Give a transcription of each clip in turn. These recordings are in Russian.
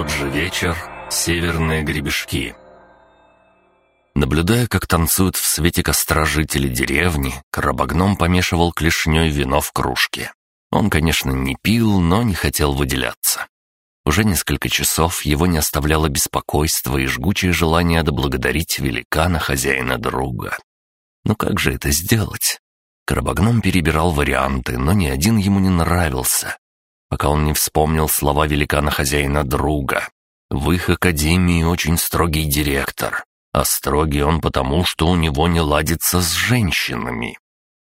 тот же вечер, северные гребешки. Наблюдая, как танцуют в свете костра жители деревни, Карабагном помешивал клешней вино в кружке. Он, конечно, не пил, но не хотел выделяться. Уже несколько часов его не оставляло беспокойство и жгучее желание доблагодарить великана, хозяина друга. Но как же это сделать? Карабагном перебирал варианты, но ни один ему не нравился, пока он не вспомнил слова великана-хозяина друга. В их академии очень строгий директор, а строгий он потому, что у него не ладится с женщинами.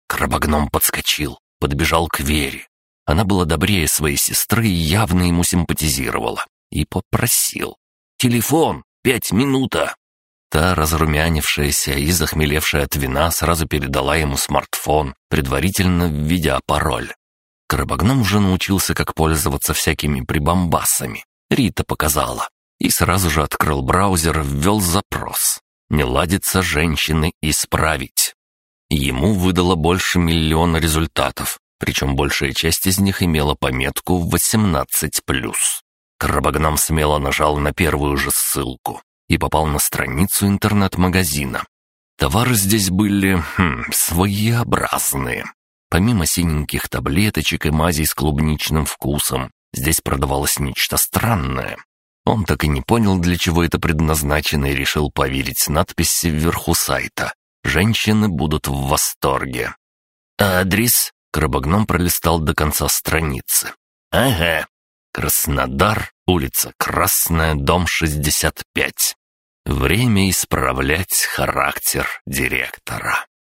Карабагном подскочил, подбежал к Вере. Она была добрее своей сестры и явно ему симпатизировала. И попросил. «Телефон! Пять минута!» Та, разрумянившаяся и захмелевшая от вина, сразу передала ему смартфон, предварительно введя пароль. Крабогном уже научился, как пользоваться всякими прибамбасами. Рита показала. И сразу же открыл браузер, ввел запрос. «Не ладится женщины исправить». Ему выдало больше миллиона результатов, причем большая часть из них имела пометку 18+. Крабогном смело нажал на первую же ссылку и попал на страницу интернет-магазина. Товары здесь были хм, своеобразные. Помимо синеньких таблеточек и мазей с клубничным вкусом, здесь продавалось нечто странное. Он так и не понял, для чего это предназначено, и решил поверить надписи вверху сайта. «Женщины будут в восторге». «Адрес?» — Крабогном пролистал до конца страницы. «Ага. Краснодар, улица Красная, дом 65. Время исправлять характер директора».